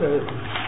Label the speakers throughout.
Speaker 1: ضرورت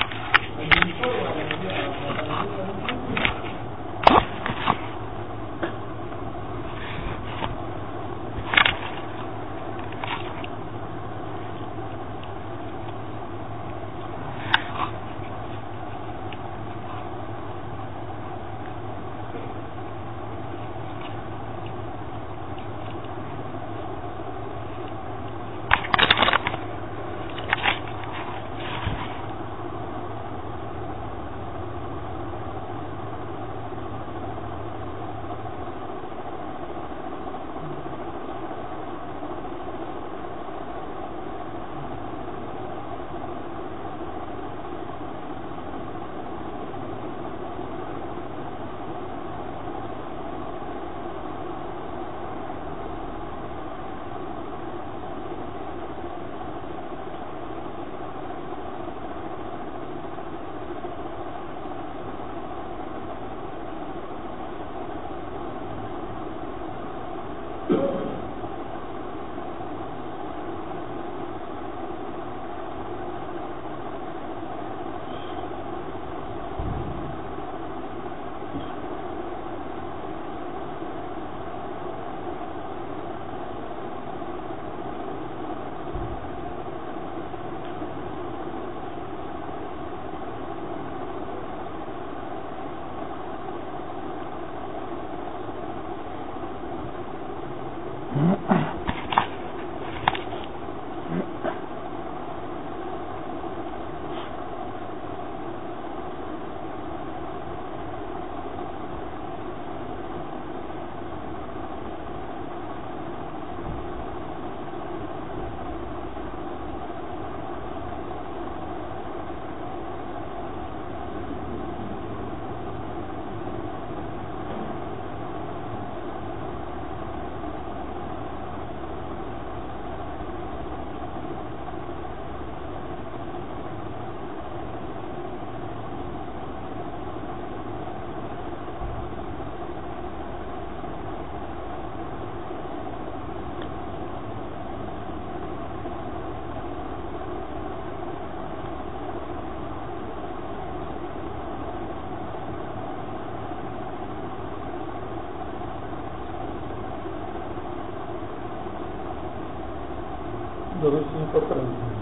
Speaker 1: کریں ہے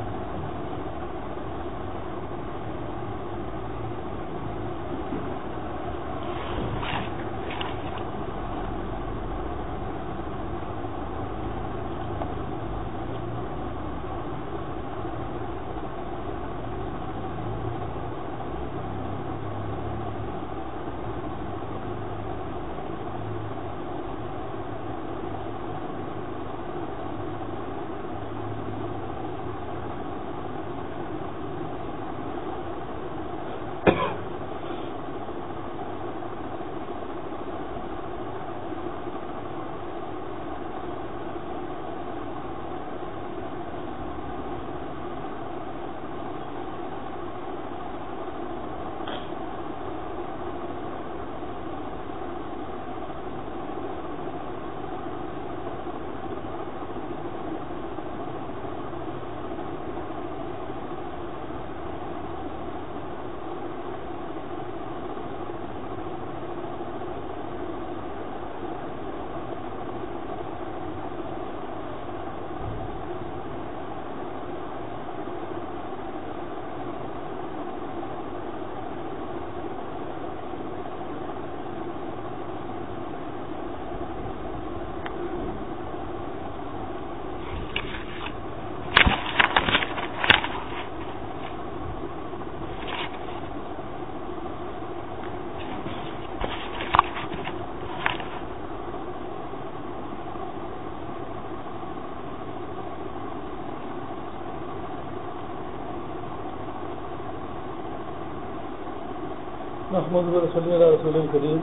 Speaker 1: محمد رسول اللہ رسول الکریم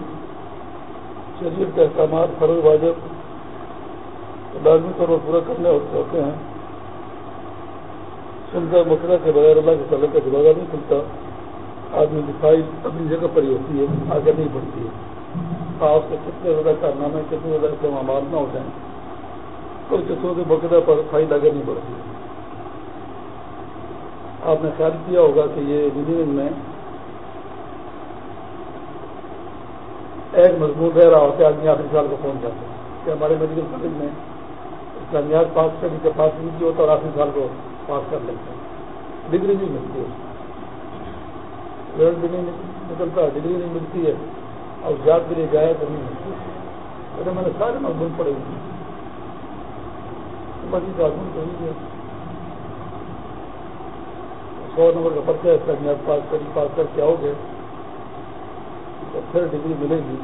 Speaker 1: شریف کے احکامات فرض واجب لازمی طور پر پورا کرنے ہوتے ہیں۔ سنتا مسئلہ کے بغیر اللہ کے تعلق کا دروازہ نہیں کھلتا۔ آدمی کی فائل اپنی جگہ پر ہی ہوتی ہے، آگے نہیں بڑھتی ہے۔ آپ کے کتنے زیادہ کارنامے، کتنے زیادہ سے معاملات نہ ہو جائیں۔ کل کسوں کے بقدہ پر فائل آگے نہیں بڑھتی۔ آپ نے خیال کیا ہوگا کہ یہ انجینئرنگ میں ایک مضمون رہ رہا ہوتا ہے، آدمی آخری سال کو پہنچ جاتے ہیں کہ ہمارے میڈیکل کالج میں اسلامیات پاس کرنے کے پاس نہیں ہوتا اور آخری سال کو پاس کر لیتے ہیں ڈگری نہیں ملتی ہے۔ ڈگری نکلتا، ڈگری نہیں ملتی ہے۔ اور جاب کے لیے جائے تو نہیں ملتی ہے۔ میں نے سارے مضمون پڑے ہوئے باقی مضمون تو نہیں ہے۔ سو نمبر کا پرچہ اسلامیات پاس کر پاس کر کے آؤ گے۔ تو پھر ڈگری ملے گی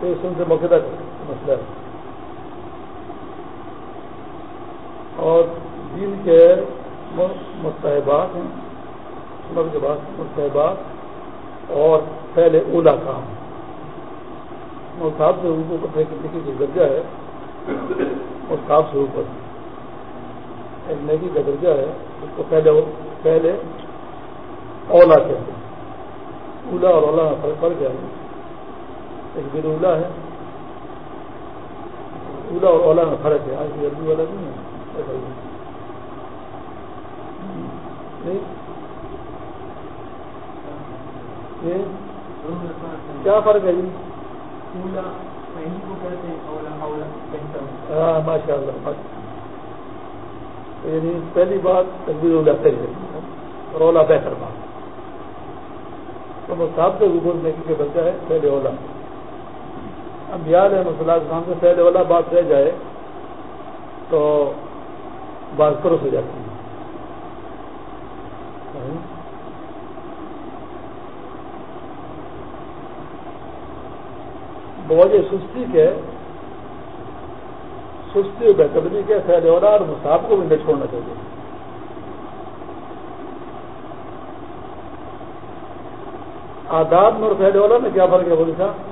Speaker 1: تو اس سے موقع تک مسئلہ ہے۔ اور دین کے مستحبات ہیں عمر کے بعد مستحبات اور پہلے اولا کام۔ صاحب سے اوپر کسی کا درجہ ہے، اور صاحب سے اوپر۔ ایک نیکی کا درجہ ہے، اس کو پہلے پہلے اولا کہتے ہیں۔ اولا اور اولا میں فرق پڑ گیا ہے ایک دن اولا ہے۔ اولا اور اولا میں فرق ہے۔ آج عربی والا نہیں ہے۔ کیا فرق ہے جی؟ ہاں ماشاء اللہ یعنی پہلی بات تقبیر اولا پہلے اور اولا بہتر بات۔ تو صاحب سے گوگل دیکھنے کے بچہ ہے پہلے اولا۔ اب یاد ہے مسئلہ کام سے پہلے اولا بات رہ جائے تو بات پرس ہو جاتی ہے۔ بوجھ سستی کے، سستی اور بہتری کے فیل ہو رہا اور مساف کو بھی نہیں چھوڑنا چاہیے۔ آداب میں اور فیل ہو رہا میں کیا فرق ہے بولی صاحب؟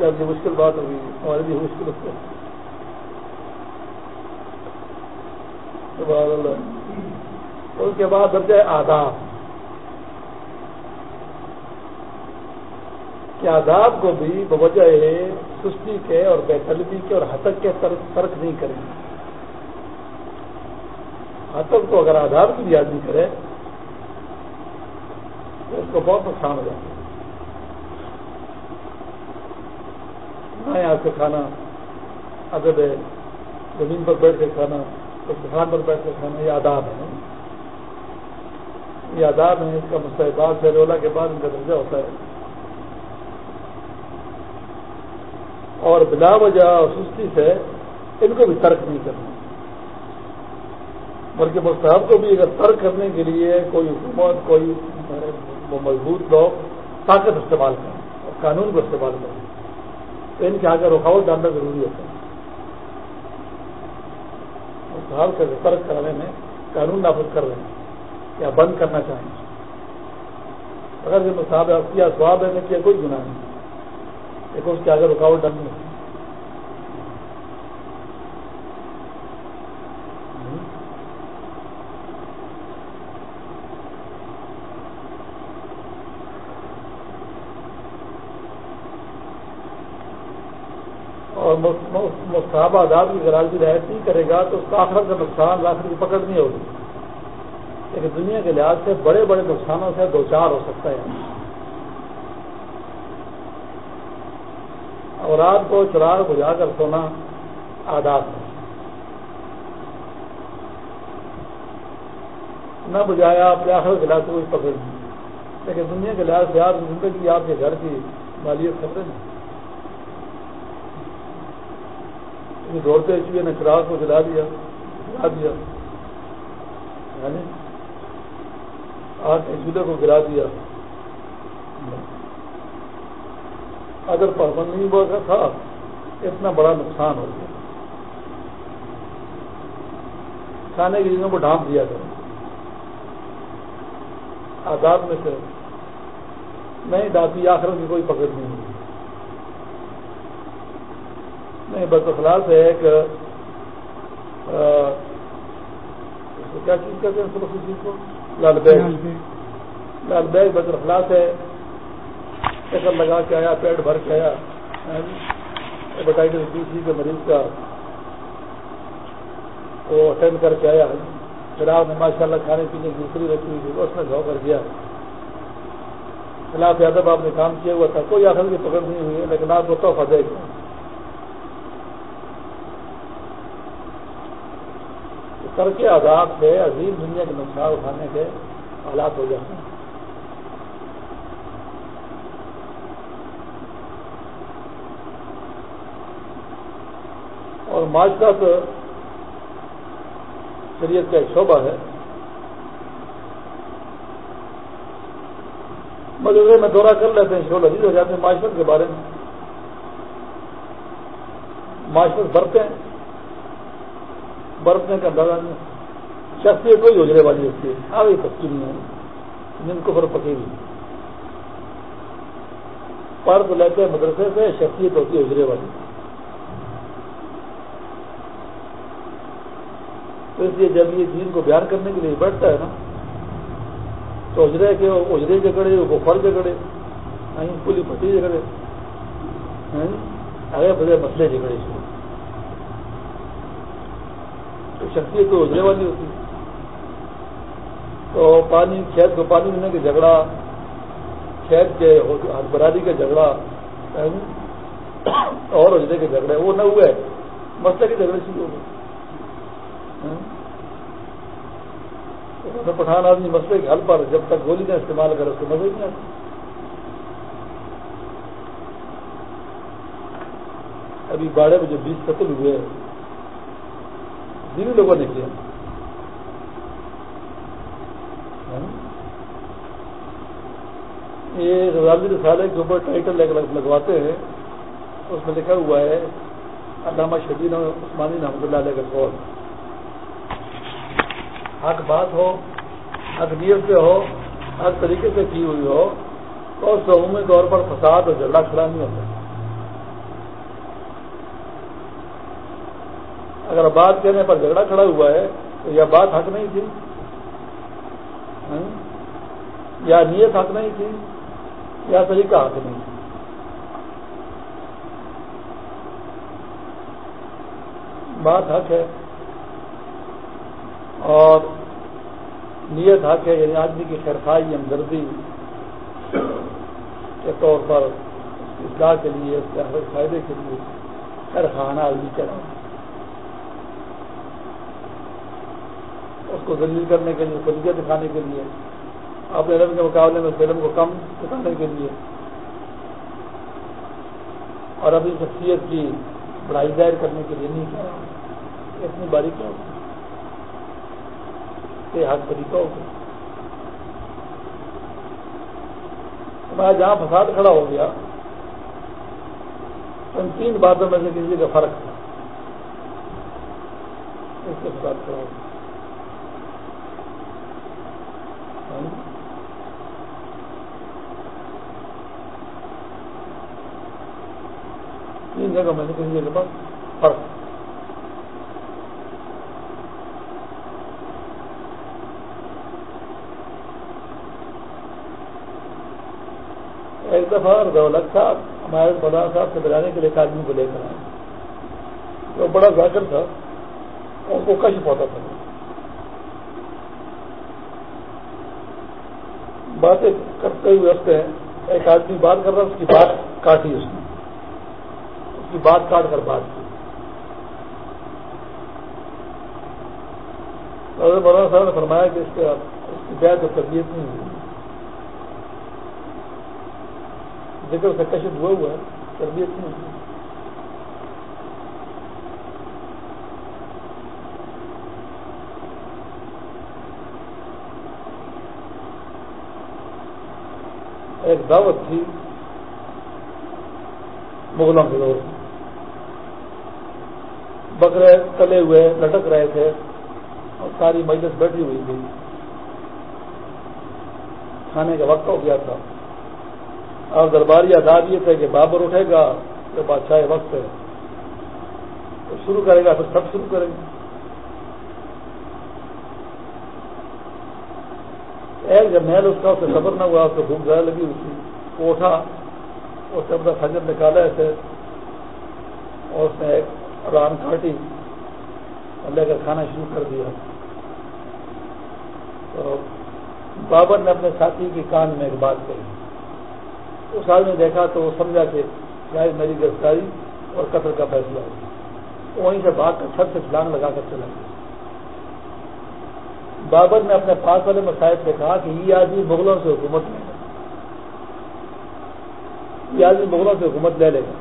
Speaker 1: کیسے آپ کی مشکل بات ہوگی ہماری بھی مشکل ہوتی اس کے بعد درجہ آداب۔ کہ آداب کو بھی بوجہ سستی کے اور بے طلبی کے اور ہتک کے ترک نہیں کریں۔ ہتک کو اگر آداب کی بھی یاد نہیں کرے، تو اس کو بہت نقصان ہو جاتا ہے۔ ہاں، نہ آپ سے کھانا، اگر زمین پر بیٹھ کے کھانا تو دکان پر بیٹھ کے کھانا، یہ آداب ہے یہ آداب ہے، اس کا مستحبات سے رولا کے بعد ان کا درجہ ہوتا ہے۔ اور بلا وجہ اور سستی سے ان کو بھی ترک نہیں کرنا۔ بلکہ مستحب کو بھی اگر ترک کرنے کے لیے کوئی حکومت، کوئی مضبوط لوگ طاقت استعمال کریں اور قانون کو استعمال کریں۔ تو ان کے آگے رکاوٹ ڈالنا ضروری ہوتا ہے۔ حال کا ترک کرانے میں قانون نافذ کر رہے ہیں یا بند کرنا چاہیں۔ اگر یہ مصاحب کیا سواب ہے میں کیا کوئی گناہ نہیں۔ لیکن اس کے آگے رکاوٹ ڈالنی ہوتی اور مستحب آداب کی غرضی رعایت نہیں کرے گا تو اس کا آخرت کا نقصان آخر کی پکڑ نہیں ہوگی۔ لیکن دنیا کے لحاظ سے بڑے بڑے نقصانوں سے دو چار ہو سکتا ہے۔ اور رات کو چراغ بجھا کر سونا آداب ہے۔ نہ بجھایا اپنے آخر کے لحاظ سے کوئی پکڑ نہیں۔ لیکن دنیا کے لحاظ سے آپ زندگی، آپ کے گھر کی مالیت خبریں نہیں۔ دوڑتے اس نے چراغ کو جلا دیا جلا دیا۔ یعنی کے چولہے کو گرا دیا۔ اگر پابند نہیں ہوا تھا اتنا بڑا نقصان ہو گیا۔ کھانے کی چیزوں کو ڈھانپ دیا کرو آزاد میں سے نہیں ڈانپی آخر کی کوئی پکڑ نہیں ہوئی نہیں بس اخلاص ہے ایک کیا چیز کہتے ہیں سب چیز کو؟ لال بیگ۔ لال بیگ۔ بس اخلاص ہے چکر لگا کے آیا پیٹ بھر کے آیا۔ ہیپاٹائٹس بی سی کے مریض کا۔ وہ اٹینڈ کر کے آیا۔ خلاف نے ماشاء اللہ کھانے پینے کی دوسری رکھی ہوئی تھی اس میں دھو کر گیا خلاف یادو آپ نے کام کیا ہوا تھا کوئی آخر کی پکڑ نہیں ہوئی ہے لیکن آپ کو تحفہ دے گا کر کے آزاد سے عظیم دنیا کے نقصان اٹھانے کے حالات ہو جاتے ہیں۔ اور معاشرت شریعت کا ایک شعبہ ہے۔ مجھے میں دورہ کر لیتے ہیں، شعبہ عزیز ہو جاتے ہیں معاشرت کے بارے میں۔ معاشرت برتیں برتنے کا اندازہ نہیں شخصیت کوئی اجرے والی ہوتی ہے آگے پکی نہیں ہے جن کو پھر پکی ہوئی پرد لیتے مدرسے سے شخصیت ہوتی ہے اجرے والی۔ تو اس لیے جب یہ دین کو بیان کرنے کے لیے بیٹھتا ہے نا، تو اجرے کے، اجرے جگڑے وہ فر جگڑے پولی پٹی جگڑے آگے بڑے مسئلے جگڑے شروع تو شخصیت تو اجرے والی ہوتی تو پانی، کھیت کو پانی دینے کا جھگڑا، کھیت کے برادری کا جھگڑا اور اجرے کے جھگڑے، وہ نہ ہوئے۔ مسئلے کے جھگڑے شروع ہو گئے۔ پٹھان آدمی مسئلے کے حل پر جب تک گولی کا استعمال کرے، اس کو مزے نہیں آتا۔ ابھی باڑے میں جو بیس قتل ہوئے دینی لوگوں نے کیا۔ یہ رضاضی رسالے کے اوپر ٹائٹل لگواتے ہیں۔ اس میں لکھا ہوا ہے، علامہ شدید عثمانی رحمۃ اللہ علیہ کا قول۔ حق بات ہو، حق نیت سے ہو ہر طریقے سے کی ہوئی ہو، تو اس عمومی طور پر فساد اور جھگڑا کھڑا نہیں ہوتا۔ اگر بات کہنے پر جھگڑا کھڑا ہوا ہے تو یہ بات حق نہیں تھی ہاں؟ یا نیت حق نہیں تھی، یا طریقہ حق نہیں تھی۔ بات حق ہے اور نیت حق ہے یعنی آدمی کی خیرخائی ہمدردی کے طور پر اصلاح کے لیے، اس کے فائدے کے لیے خیر خانہ آدمی کریں اس کو ذلیل کرنے کے لیے فلیجہ دکھانے کے لیے۔ اپنے علم کے مقابلے میں اس علم کو کم دکھانے کے لیے۔ اور اپنی شخصیت کی بڑائی ظاہر کرنے کے لیے نہیں کیا۔ اتنی باریکیاں ہوتی حق طریقہ ہوگا میں جہاں فساد کھڑا ہو گیا۔ ان تین باتوں میں سے کسی کا فرق تھا اس سے فساد کھڑا ہو گیا۔ تین جگہ میں سے کسی کے پاس فرق ایک دفعہ دولت صاحب، ہمارے مولانا صاحب سے بلانے کے لیے ایک آدمی کو لے کر آئے۔ وہ بڑا ذاکر تھا، ان کو کشف ہوتا تھا۔ باتیں کرتے ہوئے ہفتے ایک آدمی بات کر رہا اس کی بات کاٹی اس نے۔ اس کی بات کاٹ کر بات کی۔ مولانا صاحب نے فرمایا کہ اس کا اس کی بیعت اور طبیعت نہیں ہوئی۔ ذکر سے کشف ہوا ہوا ہے، تربیت نہیں ہوتی ایک دعوت تھی، مغلوں کے دور بکرے تلے ہوئے، لٹک رہے تھے اور ساری مجلس بیٹھی ہوئی تھی۔ کھانے کا وقت ہو گیا تھا۔ اور درباری آداب یہ تھے کہ بابر اٹھے گا تو بادشاہ وقت ہے۔ تو شروع کرے گا، پھر سب شروع کریں گے۔ ایک جب محل اس کا اسے خبر نہ ہوا اس کو بھوک زیادہ لگی ہوئی تھی وہ اٹھا اس سے اپنا خجر نکالا ایسے اور اس نے ایک ران کاٹی اور لے کر کھانا شروع کر دیا۔ تو بابر نے اپنے ساتھی کے کان میں ایک بات کہی۔ اس آدمی دیکھا تو وہ سمجھا کہ شاید میری گرفتاری اور قتل کا فیصلہ ہو وہیں سے بات کر چھت سے چھلانگ لگا کر چلا گیا۔ بابر نے اپنے پاس والے مسائل سے کہا کہ یہ آدمی مغلوں سے حکومت لے گا۔ یہ آدمی مغلوں سے حکومت لے لے گا۔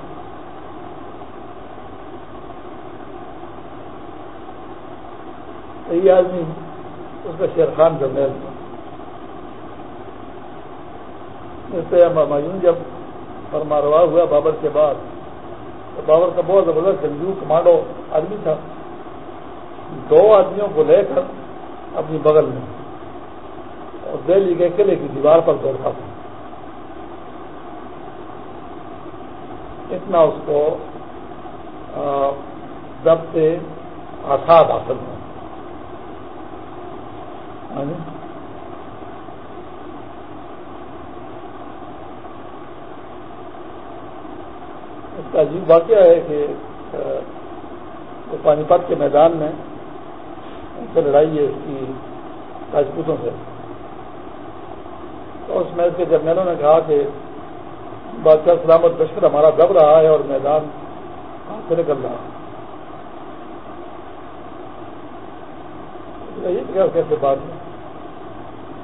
Speaker 1: یہ آدمی اس کا شیر خان کا محل تھا اس جب فرماروا ہوا بابر کے بعد، تو بابر کا بہت زبردست جنگیو کمانڈو آدمی تھا۔ دو آدمیوں کو لے کر اپنی بغل میں اور دہلی کے قلعے کی دیوار پر دوڑتا تھا اتنا اس کو دب سے آساد حاصل ہوا۔ ہاں جی۔ اس کا عجیب واقعہ ہے کہ پانی پت کے میدان میں سے لڑائی ہے اس کی راجپوتوں سے تو اس میں اس کے جرنیلوں نے کہا کہ بادشاہ سلامت لشکر ہمارا دب رہا ہے اور میدان سے نکل رہا ہے۔ کیسے بات ہے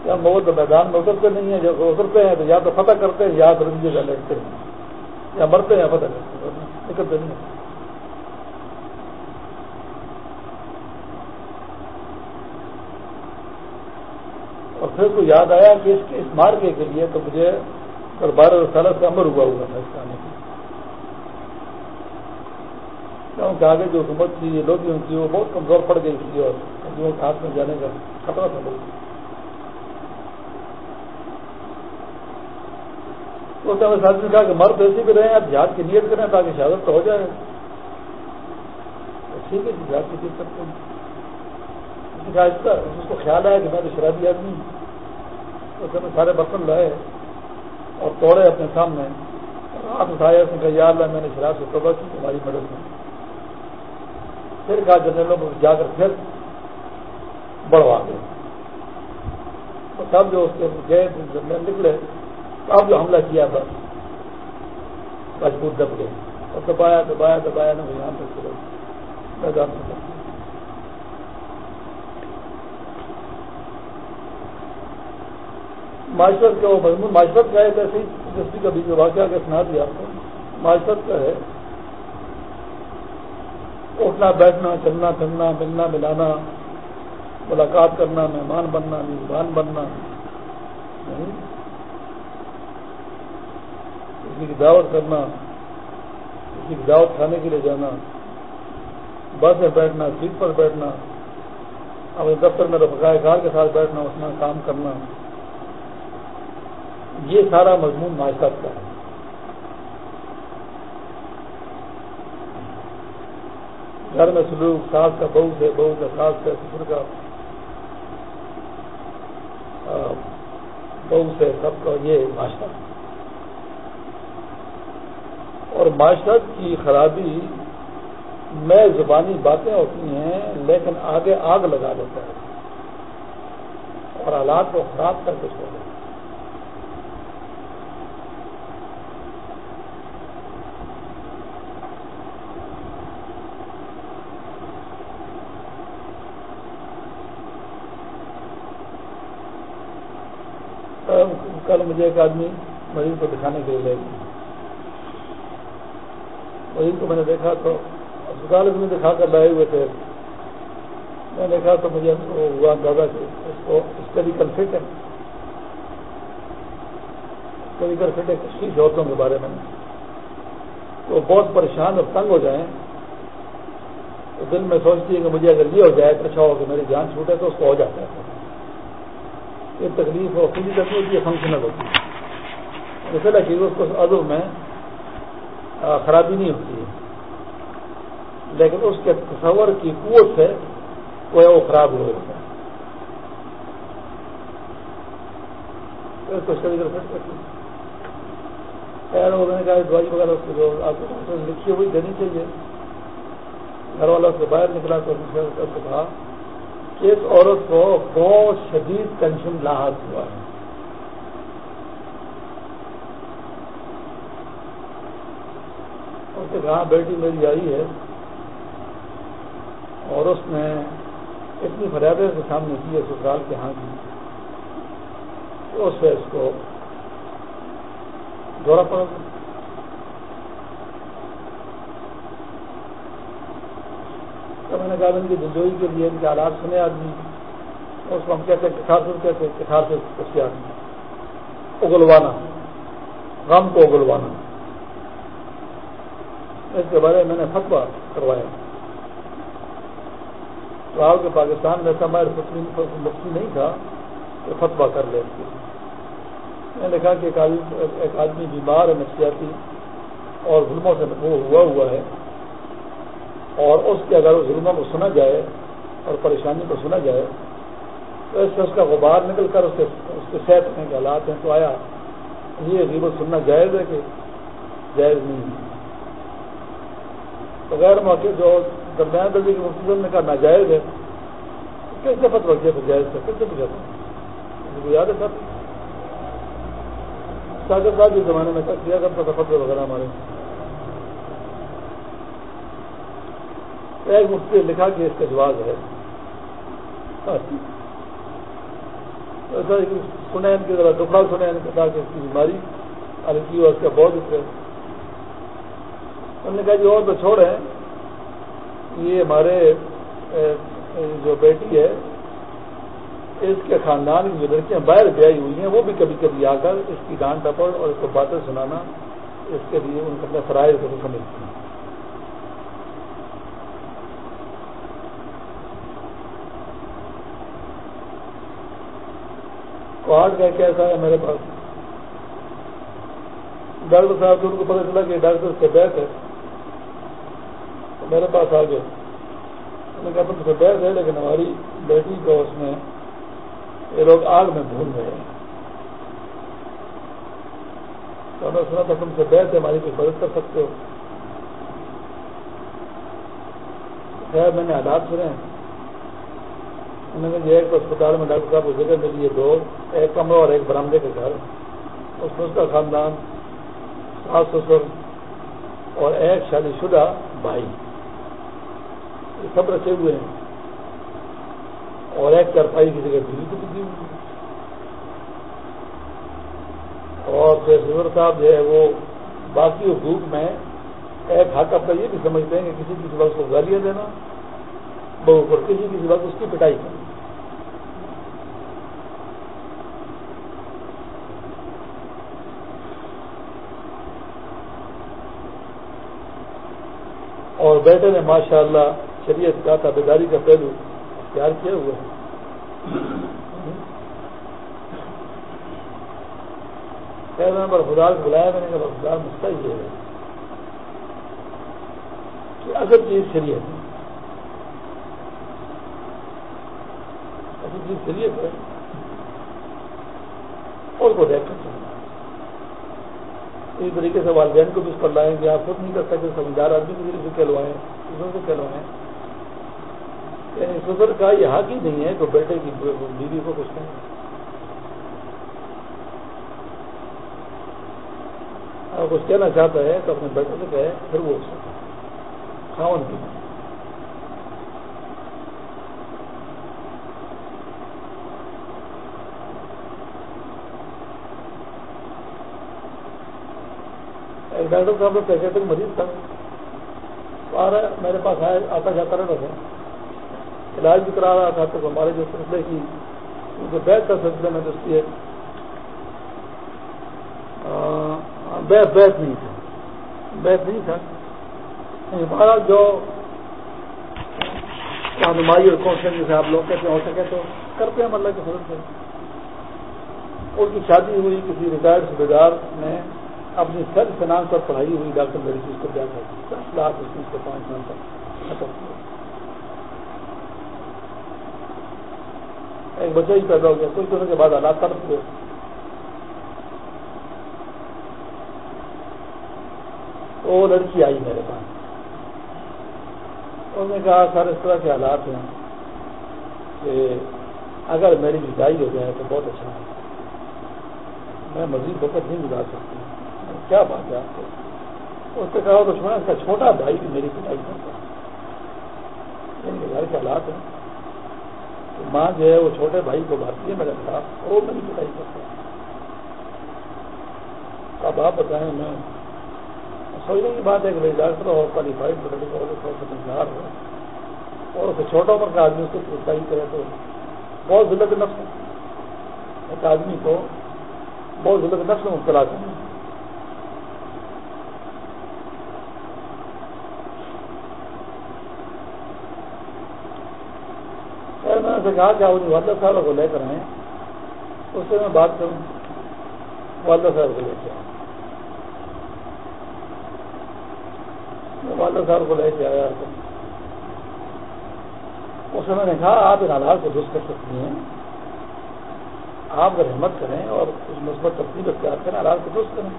Speaker 1: کیا تو میدان میں اترتے نہیں ہیں؟ جب اترتے ہیں تو یا تو فتح کرتے ہیں یا تو رنجے کا لڑتے ہیں۔ یا مرتے ہیں فتح کرتے ہیں۔ نکلتے نہیں ہیں۔ پھر کو یاد آیا کہ اس کے اس مارکے کے لیے تو مجھے دربار رسالہ سے امر ہوا ہوا تھا اس آنے کیونکہ آگے جو حکومت تھی یہ لوگ تھی وہ بہت کمزور پڑ گئی تھی اور ہندوؤں کے ہاتھ میں جانے کا خطرہ تھا۔ لوگ تو میں ساتھ نے کہا کہ مرد ایسے بھی رہے آپ جہاد کی نیت کریں تاکہ شہادت تو ہو جائے۔ ٹھیک ہے جی جہاد کی نیت کرتے ہیں۔ اس کو خیال آیا کہ میں تو شرابی آدمی ہوں۔ تو میں سارے برتن لائے اور توڑے اپنے سامنے۔ ہاتھ اٹھایا، اس نے کہا، یا اللہ، میں نے شراب سے توبہ کی، تمہاری مدد میں۔ پھر کہا جنرلوں کو جا کر پھر بڑھوا گئے سب جو اس کے گئے جنرل نکلے اب جو حملہ کیا تھا مجبور دب گئے۔ اور دبایا دبایا دبایا نا یہاں تک چلو میدان میں معاشرت کا وہ مضمون معاشرت کا ہے ایسی دلچسپی کا بیچ واقعہ کا سنا دیا آپ کو معاشرت کا ہے۔ اٹھنا، بیٹھنا، چلنا، پھرنا، ملنا، ملانا، ملاقات کرنا، مہمان بننا، میزبان بننا۔ کسی کی دعوت کرنا، کسی کی دعوت کھانے کے لیے جانا، بس میں بیٹھنا، سیٹ پر بیٹھنا، اپنے دفتر میں رفقائے کار کے ساتھ بیٹھنا اس میں کام کرنا۔ یہ سارا مضمون معاشرت کا ہے گھر میں سلوک، ساس کا بہو سے، بہو کا ساس کا، سسر کا بہو سے سب کا یہ معاشرت اور معاشرت کی خرابی، میں زبانی باتیں ہوتی ہیں، لیکن آگے آگ لگا دیتا ہے۔ اور حالات کو خراب کر کے چھوڑ دیتا ہے۔ کل مجھے ایک آدمی مریض کو دکھانے کے لیے لے گیا مریض کو میں نے دیکھا تو اسپتال میں دکھا کر لائے ہوئے تھے۔ میں نے دیکھا تو مجھے ہوا اندازہ کہ اس کو اسٹریکل فٹ ہے۔ اسٹریکل فٹ ہے کشیش عورتوں کے بارے میں۔ تو بہت پریشان اور تنگ ہو جائیں۔ تو دل میں سوچتی ہے کہ مجھے اگر یہ ہو جائے تو اچھا ہو کہ میری جان چھوٹے تو اس کو ہو جاتا ہے۔ یہ تکلیف ہو فزیکل ہوتی ہے فنکشنل ہوتی۔ ہے جیسے کہ اس کو عزو میں خرابی نہیں ہوتی ہے۔ لیکن اس کے تصور کی قوت سے وہ خراب ہو جاتا ہے۔ دوائی وغیرہ اس کو جو آپ کو لکھی ہوئی، دینی چاہیے۔ گھر والا اس سے باہر نکلا تو اس سے کہا کہ اس عورت کو بہت شدید ٹینشن لاحق ہوا ہے۔ اس کہا بیٹی میری آئی ہے۔ اور اس نے اتنی فریادیں کے سامنے کی ہے سسرال کے ہاں کی۔ اس سے اس کو دورہ پڑا تو میں نے کہا ان کی دلجوئی کے لیے ان کے حالات سنے آدمی۔ اس کو ہم کہتے ہیں کٹھار سے کہتے ہیں کٹھار سے اس آدمی۔ اگلوانا۔ غم کو اگلوانا۔ اس کے بارے میں نے فتوا کروایا۔ تو آپ کے پاکستان میں ایسا ماہر مفتی نہیں تھا کہ فتوا کر لے میں نے کہا کہ ایک آدمی بیمار ہے، نفسیاتی، اور ظلموں سے وہ ہوا ہوا ہے۔ اور اس کے اگر ظلموں کو سنا جائے اور پریشانی کو سنا جائے، تو اس سے اس کا غبار نکل کر اس کے اس کے صحت میں حالات ہیں تو آیا۔ یہ غیبت سننا جائز ہے کہ جائز نہیں ہے۔ تو غیر موقع جو درمیان درجے کے مفتی نے کہا ناجائز ہے، کس سے فتوا کیا جائز تھا؟ کس سے پوچھا تھا؟ یاد ہے سر ساگر صاحب، اس زمانے میں کیا کرتا تھا؟ فتوی وغیرہ ہمارے۔ ایک مفتی لکھا کہ اس کا جواز ہے۔ سنے ان ذرا دکھا سنے ان کے کہ اس کی بیماری۔ ہلکی اور اس کا بہت اترے انہوں نے کہا جی اور تو چھوڑ یہ ہمارے جو بیٹی ہے، اس کے خاندان کی جو لڑکیاں باہر بیائی ہوئی ہیں، وہ بھی کبھی کبھی آ کر اس کی ڈانٹ ٹپڑ اور اس کو باتیں سنانا اس کے لیے ان کو اپنے فرائض کو سمجھتی ہیں کارڈ کا کیسا ہے میرے پاس؟ ڈاکٹر صاحب سے ان کو پتا چلا کہ ڈاکٹر سے بیٹھ ہے میرے پاس آ گئے۔ انہوں نے کہا تم سے بیٹھ ہے لیکن ہماری بیٹی کو اس میں یہ لوگ آگ میں بھول گئے تو ہمیں سنا تھا تم سے بیٹھ ہے ہماری کوئی مدد کر سکتے ہو۔ خیر، میں نے حالات سنے ہیں۔ انہوں نے ایک اسپتال میں ڈاکٹر صاحب کو جگہ ملی ہے دو، ایک کمرہ اور ایک برامدے کے گھر۔ اس میں اس کا خاندان ساس سسر اور ایک شادی شدہ بھائی۔ یہ سب رکھے ہوئے ہیں۔ اور ایک چرپائی کی جگہ دلی کو بھی اور پھر سور صاحب جو ہے وہ باقی حقوق میں ایک حق اپنا یہ بھی سمجھتے ہیں کہ کسی کسی وقت کو گالیاں دینا، بہو پر کسی کسی وقت اس کی پٹائی کرنا۔ اور بیٹے نے ماشاء اللہ شریعت کا تابے داری کا پہلو اختیار کیا ہوا ہے۔ پر خدا کو بلایا میں نے کہا خدا مسئلہ یہ ہے کہ اصل چیز شریعت ہے اصل چیز شریعت ہے، اور کو دیکھ کر اسی طریقے سے والدین کو بھی اس پر لائیں گے۔ آپ خود نہیں کر سکتے، سمجھدار آدمی کو بھی کہلوائیں دوسروں کو کہلوائیں یعنی سسر کا یہ حق ہی نہیں ہے کہ بیٹے کی بیوی کو کچھ کہیں۔ اگر کچھ کہنا چاہتا ہے تو اپنے بیٹے سے کہے، پھر وہ خاون کی ایک ڈاکٹر صاحب کا پیکٹ مریض تھا۔ اور میرے پاس آیا آتا جاتا رہتا تھا۔ علاج بھی کرا رہا تھا، تو ہمارے جو سلسلے کی جو بیت کا سلسلے میں دستی ہے بیت بیت نہیں تھا۔ بیت نہیں تھا۔ ہمارا جو رہنمائی اور کوشن جیسے آپ لوگ کہتے ہو سکے تو کرتے ہیں اللہ کے فضل سے۔ ان کی شادی ہوئی، کسی ریٹائرڈ صوبے دار نے اپنی سر فنانس پر پڑھائی ہوئی، ڈاکٹر لڑکی اس کو کیا کرتی دس لاکھ اس سے پانچ سال تک ختم کیا ایک بچہ ہی پیدا ہو گیا کچھ دنوں کے بعد حالات تڑپ گئے۔ وہ لڑکی آئی میرے پاس۔ انہوں نے کہا، سر، اس طرح کے حالات ہیں کہ اگر میری جدائی ہو جائے تو بہت اچھا ہے۔ میں مزید وقت نہیں گزار سکتی۔ کیا بات ہے آپ کو؟ اس سے کہا تو اس کا چھوٹا بھائی بھی میری پٹائی کرتا ہے۔ یعنی ان کے گھر کے حالات ہیں۔ ماں جو ہے وہ چھوٹے بھائی کو بھرتی ہے، میرے خلاف وہ میری پٹائی کرتا ہے۔ اب آپ بتائیں، میں سوچنے کی بات ہے کہ ڈاکٹر ہو کوالیفائڈ سمجھدار ہو اور اسے چھوٹا عمر کا آدمی اس کو پروتساہت کرے تو بہت ضلع نفس ایک آدمی کو بہت ضلع نفس میں مبتلا کریں میں نے کہا کہ آپ والدہ صاحب کو لے کر آئیں۔ اس سے میں بات کروں۔ والدہ صاحب کو لے کے آئیں۔ والدہ صاحب کو لے کے آیا۔ تو اس میں نے کہا، آپ ان حالات کو درست کر سکتی ہیں۔ آپ اگر ہمت کریں اور اس مثبت تفصیل اختیار کریں، حالات کو درست کریں۔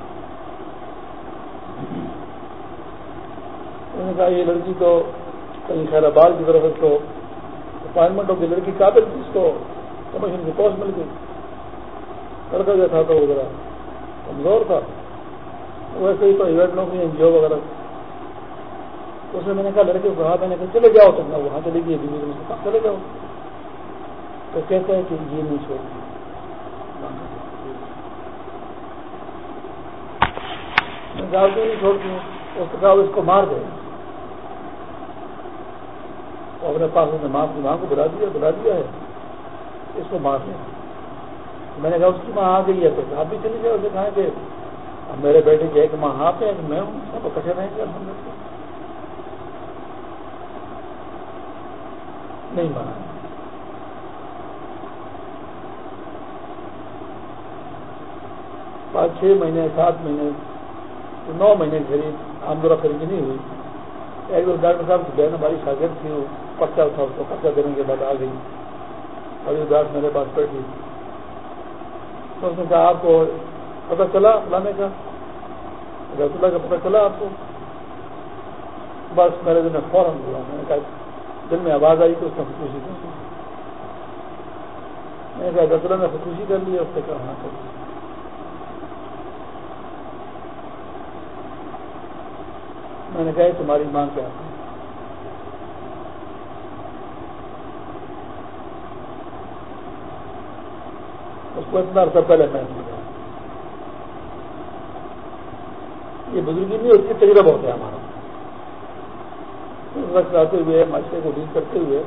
Speaker 1: نے کہا، یہ لڑکی تو کہیں خیر آباد کی طرف اس کو اپائنٹمنٹ ہوگی لڑکی قابل تھی اس کو کمیشن کی پوسٹ مل گئی لڑکا جو تھا تو وہ ذرا کمزور تھا ویسے ہی تو ایونٹ نوکری این جی او وغیرہ اس میں میں نے کہا لڑکے کو کہا میں نے کہا چلے جاؤ تم وہاں چلے گئی بیوی سے کہا چلے جاؤ تو کہتے ہیں کہ یہ نہیں چھوڑتی میں ڈالتی نہیں چھوڑتی ہوں اس کو کہا اس کو مار دے اپنے پاس نے ماں کی ماں کو بلا دیا بلا دیا ہے۔ اس کو مار دیں میں نے کہا، اس کی ماں آ گئی ہے تو آپ بھی چلی جائے اسے کہا کہ میرے بیٹے کی ایک ماں آپ ہے میں ہوں۔ سب کٹے رہیں گے۔ نہیں مانا۔ پانچ چھ مہینے، سات مہینے، نو مہینے قریب آمدورہ خریدی نہیں ہوئی۔ ایک دو ڈاکٹر صاحب کی بہن ہماری شاگرد تھی وہ پرچہ تھا اس کو پرچہ دینے کے بعد آ گئی۔ ابھی اداس میرے پاس بیٹھی۔ تو اس نے کہا، آپ کو پتہ چلا فلانے کا؟ رسول کا پتہ چلا آپ کو؟ بس میرے دن میں فوراً ہوا۔ میں نے کہا، دل میں آواز آئی تو اس نے خودکشی کر لی۔ میں نے کہا رسول نے خودکشی کر لی، اس سے کہا ہاں کر میں نے کہا تمہاری ماں کیا ہے اس کو اتنا عرصہ پہلے میں یہ بزرگی نہیں ہوتی، تجربہ ہوتا ہے ہمارا۔ وقت آتے ہوئے، معاشرے کو ڈیل کرتے ہوئے،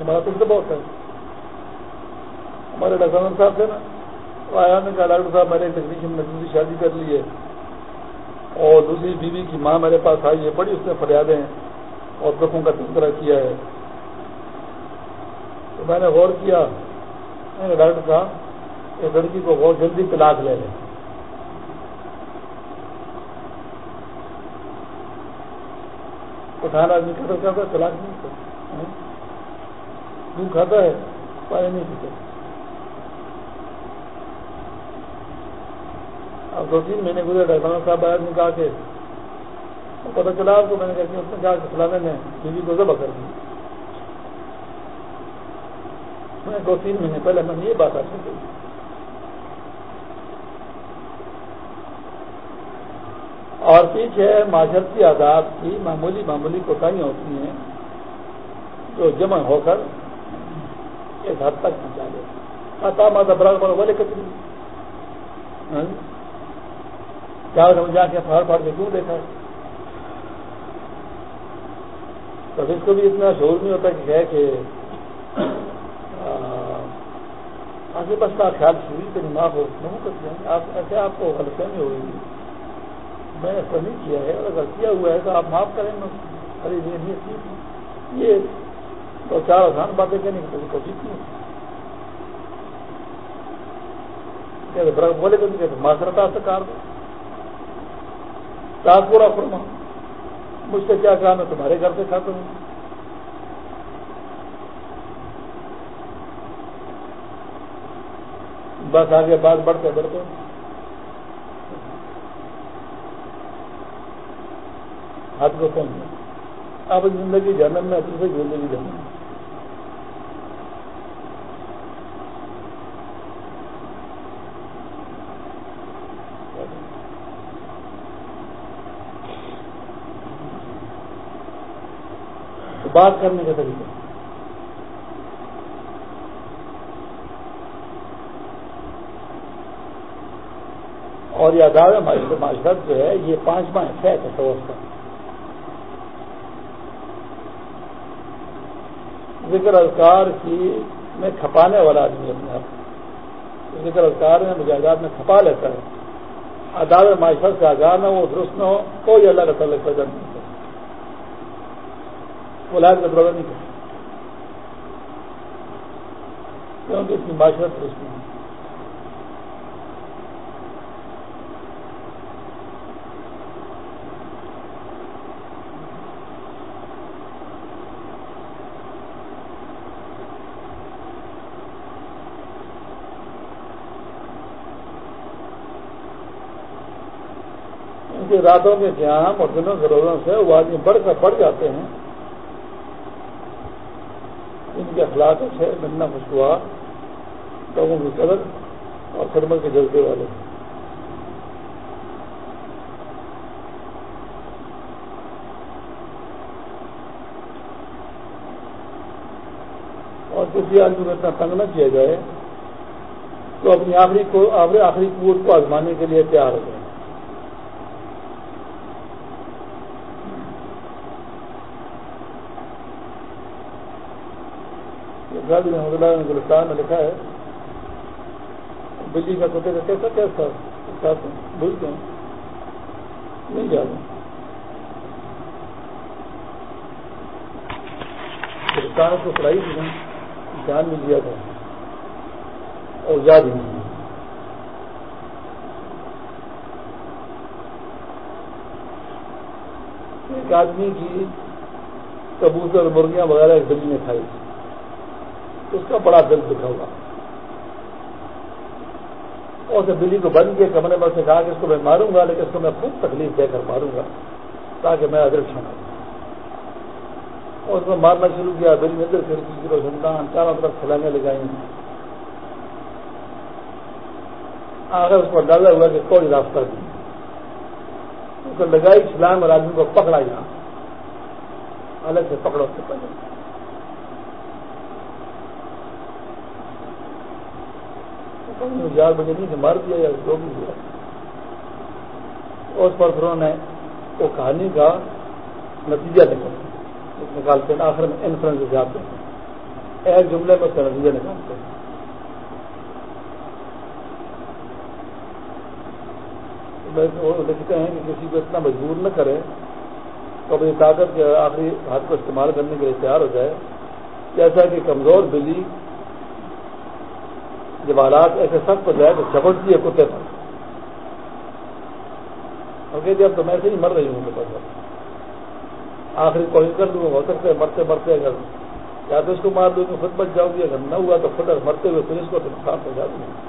Speaker 1: ہمارا تجربہ ہوتا ہے۔ ہمارے ڈاکٹر صاحب تھے نا آیا نے کہا، ڈاکٹر صاحب، میں نے ٹیکنیشین میں دوسری شادی کر لی ہے۔ اور دوسری بیوی کی ماں میرے پاس آئی ہے، بڑی اس نے فریادیں اور دکھوں کا تذکرہ کیا ہے۔ تو میں نے غور کیا ڈاکٹر صاحب اس لڑکی کو بہت جلدی طلاق لے لیں اٹھارہ آدمی قتل کرتا ہے طلاق نہیں کرتا دودھ ہاں؟ کھاتا ہے پانی نہیں پیتا۔ اب دو تین مہینے گزرے، ڈاکٹر صاحب آیا نے کہا کہ پتہ چلا آپ کو؟ میں نے کہا کہ اس نے کہا کہ فلانے نے بیوی کو ذبح کر دی میں دو تین مہینے پہلے میں نے یہ بات آپ سے کہی اور پیچھے معاشرتی آداب کی معمولی معمولی کوتاہیاں ہوتی ہیں جو جمع ہو کر ایک حد تک پہنچا دے آتا ماتا برابر بولے کتنی ہاں؟ کیا جا کے پھاڑ پھاڑ کے کیوں دیکھا تو اس کو بھی اتنا شور نہیں ہوتا کہ ہے کہ آگے بس کا خیال شروع سے معاف ہو نہ کر دیں آپ ایسے آپ کو غلط فہمی ہو رہی میں ایسا نہیں کیا ہے۔ اگر کیا ہوا ہے تو آپ معاف کریں گے۔ ارے یہ نہیں ٹھیک یہ تو چار آسان باتیں کہنے کی کوشش نہیں بولے کہ معاشرتا سے کار دو۔ ساتھ پورا فرما۔ مجھ سے کیا کہا؟ میں تمہارے گھر سے کھاتا ہوں۔ بس آگے بات بڑھتے بڑھتے ہاتھ کو پہنچ اب زندگی جنم میں دوسرے زندگی جنم میں۔ بات کرنے کا طریقہ۔ اور یہ ادارہ معاشرت جو ہے، یہ پانچ ماہ ہے تصور کا ذکر اذکار کی میں کھپانے والا آدمی اپنے آپ ذکر اذکار میں مجاہدات میں کھپا لیتا ہے۔ ادار معاشرت سے آگاہ نہ ہو، درست نہ ہو، کوئی اللہ کا تعلق پیدا نہیں ولاد کا دروازہ نہیں کرتا کیونکہ اس کی معاشرت درست نہیں۔ راتوں کے قیام اور دنوں کے روزوں سے وہ آدمی بڑھ کر بڑھ جاتے ہیں۔ ان کے اخلاق سے ملنا خوشگوار لوگوں کی قدر اور خدمت کے جذبے والے۔ اور کسی آدمی کو اتنا تنگ نہ کیا جائے، تو اپنی آخری کو آخری قوت کو آزمانے کے لیے تیار ہو جائے۔ رحمۃ اللہ نے گلستان میں لکھا ہے، بجلی کا کتے کا کیسا کیسا بھول گئے نہیں جانا گلستان کو پڑھائی تھی نا جان بھی لیا تھا۔ اور یاد ہی نہیں۔ ایک آدمی کی کبوتر، مرغیاں وغیرہ ایک بلی نے کھائی۔ تھی اس کا بڑا دل دکھا ہوا۔ اور اسے بلی کو بند کیا، کمرے میں سے کہا کہ اس کو میں ماروں گا، لیکن اس کو میں خوب تکلیف دے کر ماروں گا، تاکہ میں ادرک چھوڑا اور اس کو مارنا شروع کیا بلی نے ادھر کھڑکی روشندان چاروں طرف کھلانے لگائی آگے اس کو اندازہ ہوا کہ کوئی راستہ نہیں۔ اس کو لگائی چھلانگ اور آدمی کو پکڑا یہاں۔ الگ سے پکڑو اس سے پہلے چار بجے نہیں مار دیا یا جو بھی ہوا۔ اس پر انہوں نے وہ کہانی کا نتیجہ نکال نکالتے ہیں، آخر میں انفرنس جاتے ہیں۔ ایک جملے میں اس کا نتیجہ نکالتے ہیں لکھتے ہیں کہ کسی کو اتنا مجبور نہ کرے تو اپنی طاقت کے آخری ہاتھ کو استعمال کرنے کے لیے تیار ہو جائے۔ جیسا کہ کمزور بلی جب حالات ایسے سخت ہو جائے تو جھپٹتی ہے کتے پر۔ اور کہتے اب تو میں ایسے ہی مر رہی ہوں ان کے آخری کوشش کر دوں ہو سکتا ہے مرتے مرتے اگر یا تو اس کو مار دوں گی خود بچ جاؤں گی، اگر نہ ہوا تو خود اگر مرتے ہوئے پھر اس کو تو نقصان پہنچا دوں گی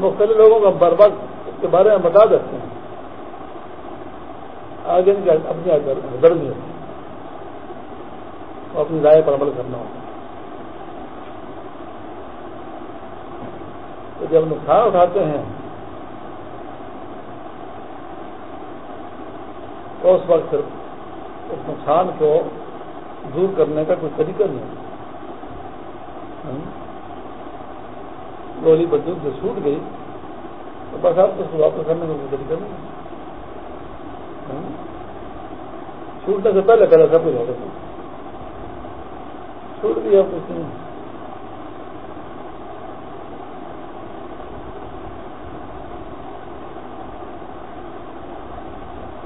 Speaker 1: مختلف لوگوں کو ہم بر وقت کے بارے میں بتا دیتے ہیں۔ آگے اپنی گرمی ہوتی اپنی رائے پر عمل کرنا ہوتا تو جب نقصان اٹھاتے ہیں تو اس وقت صرف اس نقصان کو دور کرنے کا کوئی طریقہ نہیں گولی بندوق سے چھوٹ گئی، تو بس آپ اس کو واپس کرنے کا کوئی طریقہ نہیں چھوٹنے سے پہلے پہلے سب کچھ ہوتا چھوٹ دیا کچھ نہیں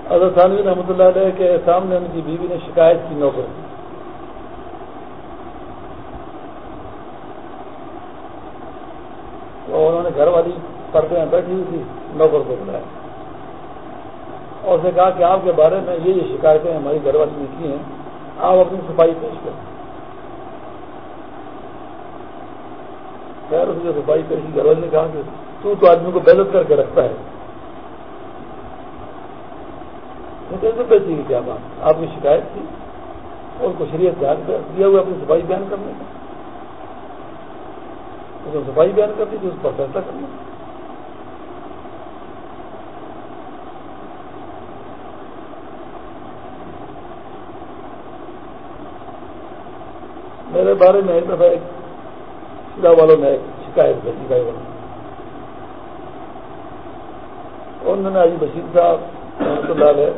Speaker 1: اگر ثانوی رحمۃ اللہ علیہ کے سامنے ان کی بیوی نے شکایت کی نوکر۔ کی تو انہوں نے گھر والی پردے میں بیٹھی ہوئی تھی، نوکر کو بلایا۔ اس نے کہا کہ آپ کے بارے میں یہ یہ شکایتیں ہماری گھر والی نے کی ہیں، آپ اپنی صفائی پیش کریں۔ خیر، اس نے صفائی پیشی گروج نے کہا کہ تو تو آدمی کو بےزت کر کے رکھتا ہے۔ پیسی کی کیا بات آپ کی شکایت تھی اور کو شریعت دھیان دیا ہوا اپنی صفائی بیان کرنے کا۔ صفائی بیان کر دی تو اس پر فیصلہ کرنا۔ میرے بارے میں ایک دفعہ ایک والوں نے شکایت کر دی والوں انہوں نے آج بشیر صاحب، رحمت اللہ علیہ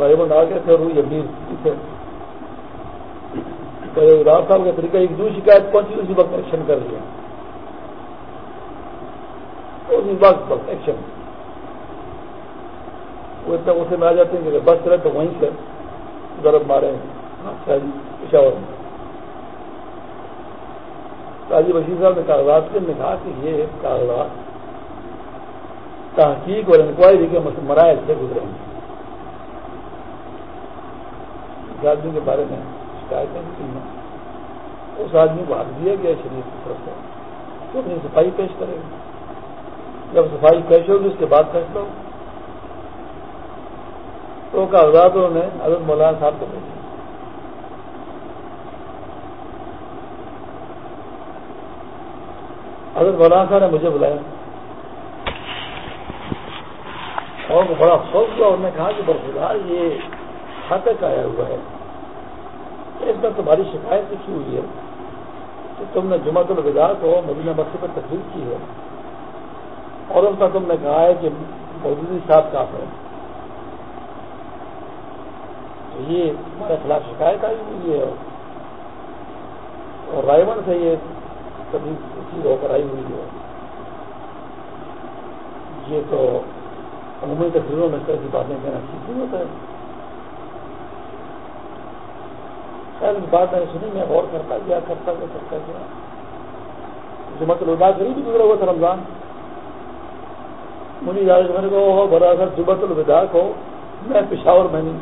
Speaker 1: رائمنڈ آ گئے تھے اور وہ تھے۔ رات صاحب کا طریقہ ایک دو شکایت پہنچی، اسی وقت ایکشن کر لیا اسی وقت بس ایکشن وہ اتنا اسے میں آ جاتے ہیں کہ بس چلے تو وہیں سے ضرب مارے ہیں۔ پشاور میں قاضی بشیر صاحب نے کاغذات کے کہا کہ یہ کاغذات تحقیق اور انکوائری کے مرائل سے گزرے ہیں۔ اس آدمی کے بارے میں شکایتیں کی ہیں۔ اس آدمی کو حق دیا گیا شریف کی طرف سے تو اپنی صفائی پیش کرے۔ گا جب صفائی پیش ہوگی، اس کے بعد فیصلہ ہو تو کاغذات انہوں نے حضرت مولانا صاحب کو بھیجے۔ حضرت مولانا صاحب نے مجھے بلایا۔ اور بڑا افسوس ہوا، انہوں نے کہا کہ برفدار یہ خط آیا ہوا ہے۔ اس میں تمہاری شکایت لکھی ہوئی ہے کہ تم نے جمع الوداع کو مدینہ مسجد پر تقریر کی ہے۔ اور ان کا تم نے کہا ہے کہ مودودی صاحب کا ہے۔ یہ ہمارے خلاف شکایت آئی ہوئی ہے اور رائے سے یہ کبھی چیز ہو کر آئی ہوئی ہے یہ تو عمومی تصویروں میں اس طرح کی باتیں کہنا ٹھیک نہیں ہوتا ہے۔ شاید بات میں سنی، میں غور کرتا گیا کرتا گیا کرتا گیا۔ جمع الوداع کری بھی گزرا ہوا تھا رمضان۔ مجھے یاد میں نے کہا بڑا اگر جمعت الوداع کو میں پشاور میں نہیں۔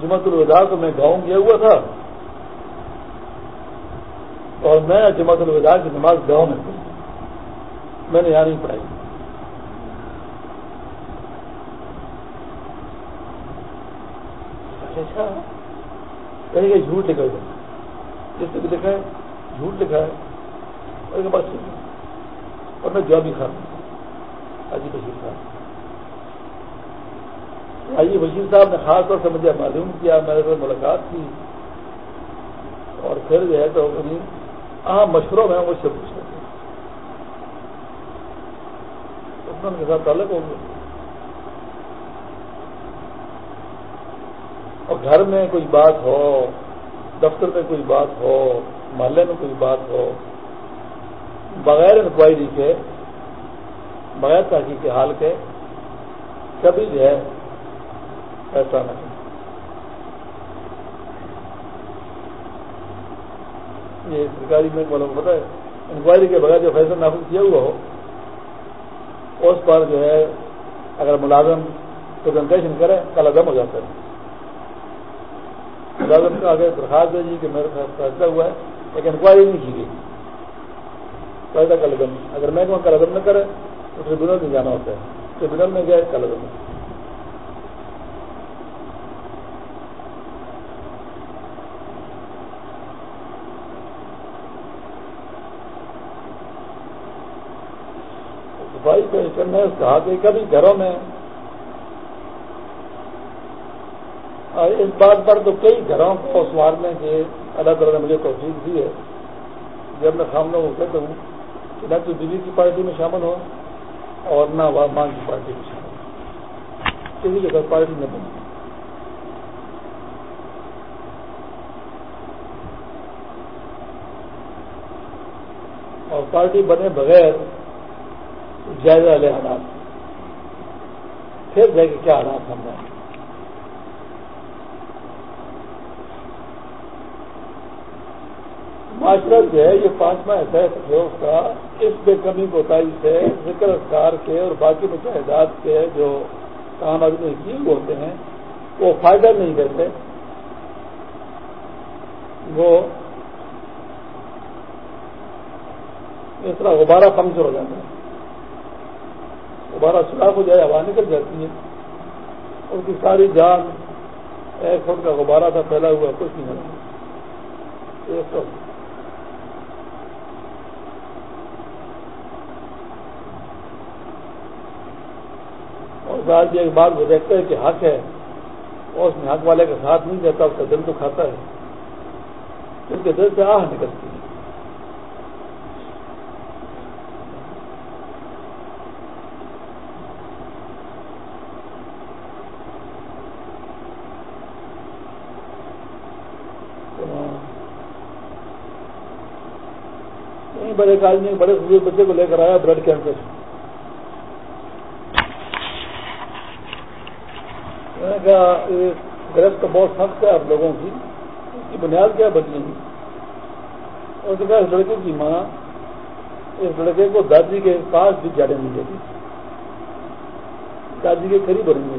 Speaker 1: جمعت الوداع کو میں گاؤں گیا ہوا تھا۔ اور میں جمعت الوداع کی نماز گاؤں میں پڑھی میں نے یہاں نہیں پڑھائی۔ اچھا،, اچھا کہیں گے جھوٹ لکھا ہے۔ جس سے بھی لکھا ہے، جھوٹ لکھا ہے۔ اور کے اور میں جوابی خان حاجی بشیر صاحب۔ حاجی بشیر صاحب نے خاص طور سے مجھے معلوم کیا میرے سے ملاقات کی۔ اور پھر جو ہے تو عام مشوروں میں مجھ سے پوچھ رہے ان کے ساتھ تعلق ہو گیا۔ اور گھر میں کوئی بات ہو، دفتر میں کوئی بات ہو، محلے میں کوئی بات ہو، بغیر انکوائری کے، بغیر تحقیق کے حال کے، کبھی جو ہے ایسا نہیں۔ یہ سرکاری میں معلوم ہوتا ہے، انکوائری کے بغیر جو فیصلہ نافذ کیا ہوا ہو، اس پر جو ہے اگر ملازم پرزنٹیشن کرے، کل عدم ہو جاتا ہے۔ ملازم کا آگے درخواست دے جی کہ میرے ساتھ فیصلہ ہوا ہے، لیکن انکوائری نہیں کی گئی۔ فائدہ کل عدم اگر میں کل عدم نہ کرے، تو ٹریبیونل میں جانا ہوتا ہے۔ ٹریبیونل میں گئے، کل عدم صفائی پیش کرنے کہا کہ کبھی گھروں میں اس بات پر تو کئی گھروں کو سنوارنے کے اللہ تعالیٰ نے مجھے توفیق دی ہے۔ جب میں سامنے وہ کہتا ہوں کہ نہ تو دلی کی پارٹی میں شامل ہو اور نہ ماں کی پارٹی میں شامل ہو کسی کے ساتھ پارٹی نہ بنی۔ اور پارٹی بنے بغیر جائزہ لے حالات پھر جائے کیا حالات ہم رہے ہیں۔ معاشرت جو ہے، یہ پانچواں احساس ہے، اس کا اس بے کمی کوتاہی سے، ذکر اختار کے اور باقی مشاہدات کے جو کام آدمی کیے ہوتے ہیں، وہ فائدہ نہیں دیتے۔ وہ اس طرح غبارہ پنکچر ہو جاتا ہے غبارہ سلاخ ہو جائے، ہوا نکل جاتی ہے اس کی ساری جان ایک فٹ کا غبارہ تھا، پھیلا ہوا، کچھ نہیں ہوتا۔ ایک سو اور جی ایک بات وہ دیکھتا ہے کہ حق ہے، اور اس میں حق والے کا ساتھ نہیں دیتا، اس کا دل تو کھاتا ہے۔ کیونکہ دل سے آہ نکلتی ہے۔ بڑے آدمی بڑے بچے کو لے کر آیا بلڈ کینسر میں نے کہا گرفت تو بہت سخت ہے آپ لوگوں کی، اس کی بنیاد کیا بدلی اور کہا، اس لڑکے کی ماں، اس لڑکے کو دادی کے پاس بھی جانے نہیں دیتی۔ دادی کے قریب بنیں گے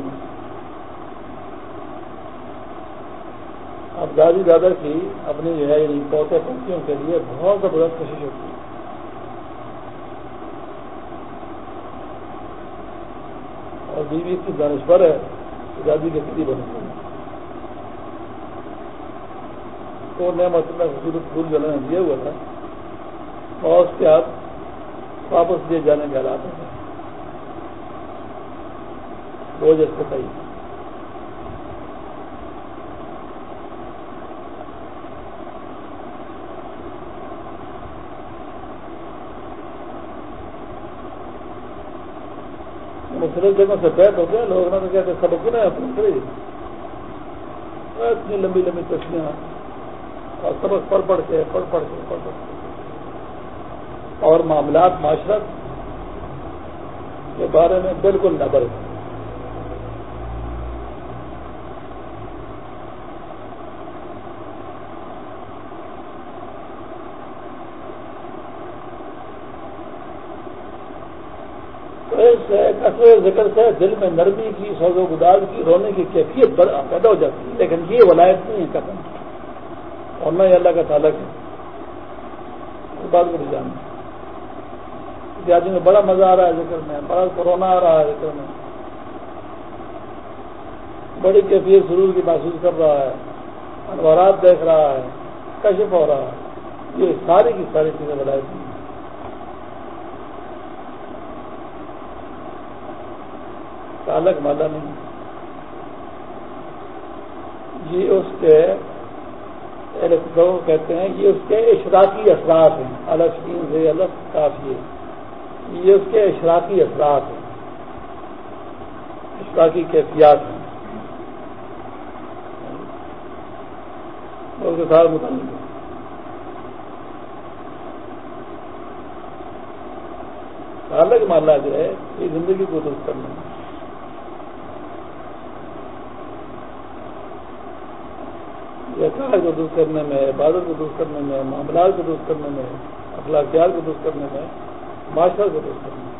Speaker 1: اب دادی دادا کی اپنی جو ہے یعنی پوتے پنکھیوں کے لیے بہت زبردست کوشش ہوتی ہے۔ بیوی اس کی دانشور ہے آزادی کے کسی بنے تو نعمت اللہ خوبصورت پھول جلانے دیا ہوا تھا۔ اور اس کے ہاتھ واپس دیے جانے کے حالات ہیں۔ روز اس کو صحیح مختلف جگہوں سے بیت ہو گیا لوگ نے کہتے سبق نہ اپنے اتنی لمبی لمبی تشریاں اور سبق پڑھ پڑھ کے، پڑھ پڑھ کے، پڑھ پڑھ کے۔ اور معاملات، معاشرت کے بارے میں بالکل نبر ہے ذکر سے دل میں نرمی کی، سوز و گدار کی، رونے کی کیفیت پیدا ہو جاتی ہے۔ لیکن یہ ولایت نہیں ہے قدم اور نہ یہ اللہ کا تعلق ہے۔ اس بات کو بھی جاننا۔ آدمی میں بڑا مزہ آ رہا ہے ذکر میں، بڑا کورونا آ رہا ہے ذکر میں۔ بڑی کیفیت ضرور کی محسوس کر رہا ہے۔ انوارات دیکھ رہا ہے، کشف ہو رہا ہے۔ یہ ساری کی ساری چیزیں ولایت نہیں الگ نہیں یہ اس کے کہتے ہیں، یہ اس کے اشراقی اثرات ہیں۔ الگ سے الگ کافی ہے۔ یہ اس کے اشراقی اثرات ہیں۔ اشراقی کیفیات ہیں۔ اس کے ساتھ متعلق الگ ماننا جو ہے، یہ زندگی کو درست کرنا ہے۔ کار کو درست کرنے میں، عبادت کو درست کرنے میں، معاملات کو درست کرنے میں اخلاقیات کو درست کرنے میں، معاشرہ کو درست کرنے میں۔